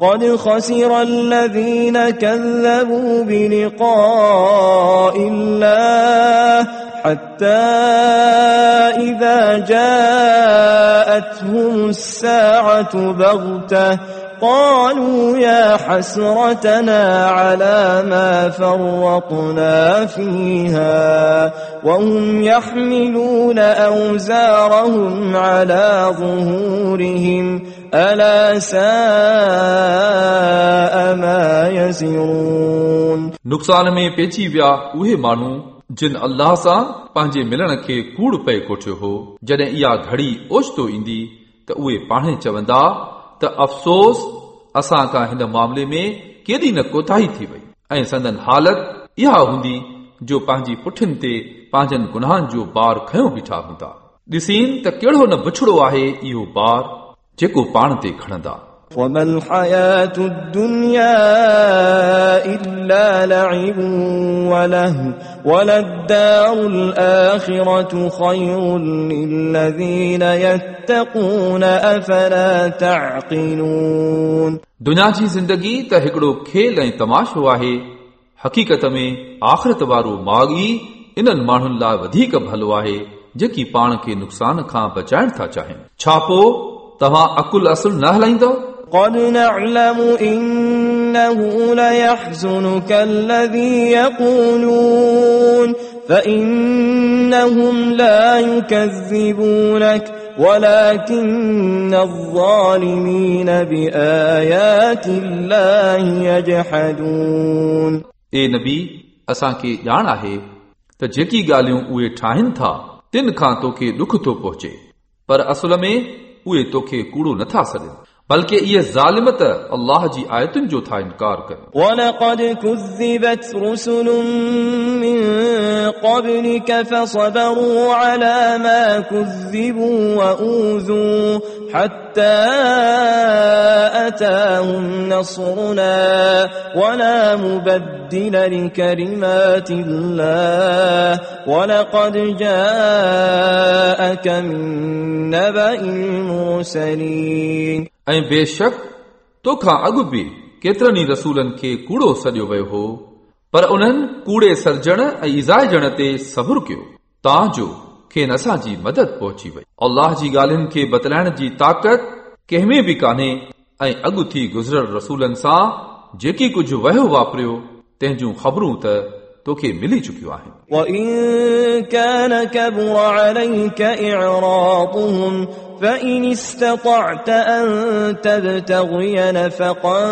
قد خسر الذين كذبوا بلقاء الله حتى إذا جاءتهم الساعة بغتة قالوا يا حسرتنا على ما فرطنا فيها وهم يحملون أوزارهم على ظهورهم ألا ساء ما يزرون नुक़सान में पेची विया उहे माण्हू जिन अल्लाह सां पंहिंजे मिलण खे कूड़ पए कोठियो हो जॾहिं इहा घड़ी ओचितो ईंदी त उहे पाण चवंदा ته افسوس اسان کان هن معاملي ۾ ڪيڏي نه ڪوتاهي ٿي وئي. ۽ سندن حالت اها هوندي جو پنهنجي پٺين تي پنهنجن گناهن جو بار کيو بيٺا هوندا. ڏسين ته ڪهڙو نه بڇڙو آهي اهو بار جيڪو پاڻ تي کڻندا وما الحياة الدنيا إلا لعب وله وللدار الآخرة خير للذين يتقون أفلا تعقلون दुनिया जी ज़िंदगी त हिकिड़ो खेल ऐं तमाशो आहे हक़ीक़त में आख़िरत वारो माग ई इन्हनि माण्हुनि लाइ वधीक भलो आहे जेकी पाण खे नुक़सान खां बचाइण था चाहिनि छा पोइ तव्हां अकुल असुल न हलाईंदव قد نعلم إنه ليحزنك الذي يقولون فإنهم لا يكذبونك ولكن الظالمين بآيات الله يجحدون ए नबी असांखे ॼाण आहे त जेकी ॻाल्हियूं उहे ठाहिनि था तिन खां तोखे ॾुख थो पहुचे पर असुल में उहे तोखे कूड़ो नथा सॾनि بلکہ یہ ظالمت تا اللہ جی آیتن جو تھا انکار کر۔ وَلَقَدْ كُذِّبَتْ رُسُلٌ مِّن قَبْلِكَ فَصَبَرُوا عَلَى مَا كُذِّبُوا وَأُوذُوا حَتَّى أتاهم نصرنا ولا مبدل لكلمات الله ولقد جاءك من نبأ المرسلين ऐं बेशक तोखां अॻु बि केतिरनि ई रसूलनि खे कूड़ो सॾियो वियो हो पर उन्हनि कूड़े सर्जण ऐं इज़ाइजण ते सबुर कयो तां जो खेनि असांजी मदद पहुची वई अल्लाह जी ॻाल्हियुनि खे बतलाइण जी ताक़त कंहिंमें बि कान्हे ऐं अॻु थी गुज़िरियल रसूलनि सां जेकी कुझु वहियो वापरियो तंहिंजूं ख़बरूं त तोखे मिली चुकियूं आहिनि وإن كان كبر عليك إعراضهم فإن استطعت أن تبتغي نفقا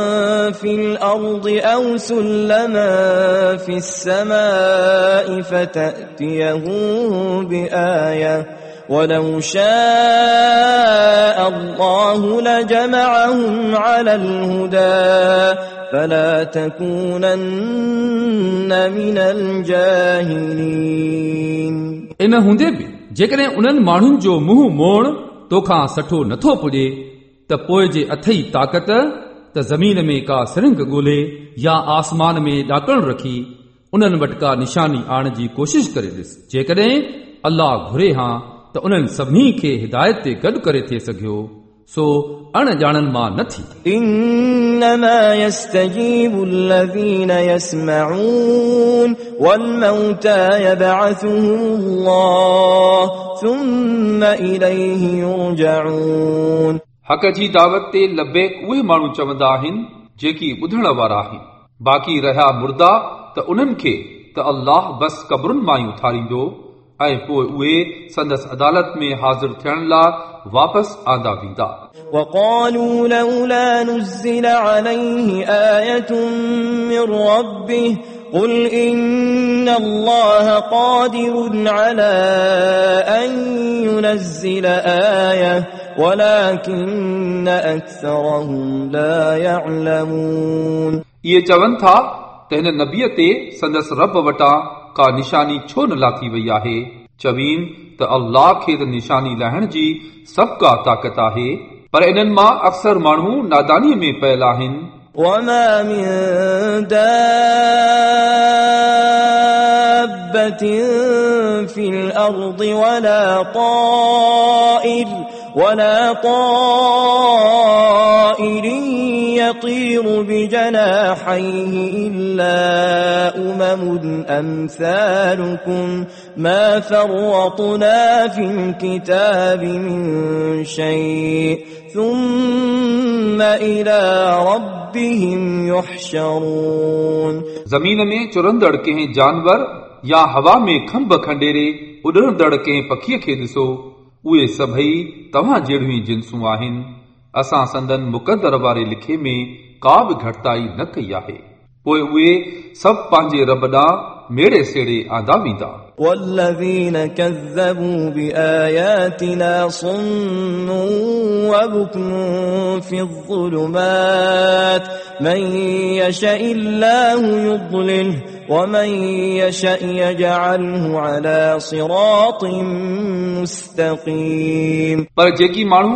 في الأرض أو سلما في السماء فتأتيهم بآية ولو شاء الله لجمعهم على الهدى فلا تكونن من الجاهلين इन हूंदे बि जेकॾहिं उन्हनि माण्हुनि जो मुंहुं मोड़ तोखां सठो नथो पुॼे त पोइ जे अथई ताक़त त ज़मीन में का सिरंग ॻोल्हे या आसमान में ॾाकण रखी उन्हनि वटि का निशानी आणण जी कोशिश करे ॾिस जेकॾहिं अल्लाह घुरे हा त उन्हनि सभिनी खे हिदायत ते गॾु करे थिए सघियो सो अणॼाणनि मां न थी إنما يستجيب الذين يسمعون والموتى يبعثهم الله ثم إليه يرجعون हक़ जी दावत ते लबेक उहे माण्हू चवंदा आहिनि जेकी ॿुधण वारा आहिनि बाक़ी रहिया मुर्दा त उन्हनि खे त अल्लाह बस क़बरुनि मां ई उथारींदो ऐं पोइ उहे संदसि अदालत में हाज़िर थियण लाइ वापसि आंदा वेंदा وقالوا لولا نزل عليه آية من ربه قل إن الله قادر على أن ينزل آية ولكن أكثرهم لا يعلمون इहे चवनि था त हिन नबीअ ते संदसि रब वटां का निशानी छो न लाथी वई आहे चवीन त अल्लाह खे त निशानी लाहिण जी सभु का ताक़त आहे पर इन्हनि मां अक्सर माण्हू नादानीअ में पयल आहिनि وما من دابة في الأرض ولا طائر ولا طائر يطير بجناحيه إلا أمم أمثالكم ما فرطنا في الكتاب من شيء ثم إلى ربهم يحشرون ज़मीन में चुरंदड़ कंहिं जानवर या हवा में खंभ खंडेरे उॾंदड़ कंहिं पखीअ खे ॾिसो उहे सभई तव्हां जहिड़ियूं ई जिन्सूं आहिनि असां संदन मुक़दर वारे लिखे में का बि घटिताई न कई आहे पोइ उहे सभु पंहिंजे रब ॾांहुं मेड़े सेड़े आंदा वेंदा والذين كذبوا بآياتنا صم وبكم في الظلمات من يشاء الله يضلله ومن يشاء يجعله على صراط مستقيم पर जेकी माण्हू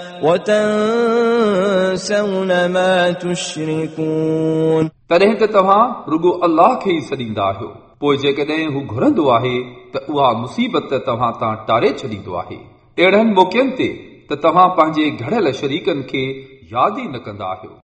وتنسون ما تشركون तॾहिं त तव्हां रुगो अल्लाह खे ई सॾींदा आहियो पोइ जेकॾहिं हू घुरंदो आहे त उहा मुसीबत तव्हां तां टारे छॾींदो आहे अहिड़नि मौक़नि ते त तव्हां पंहिंजे घड़ियल शरीकनि खे यादि ई न कंदा आहियो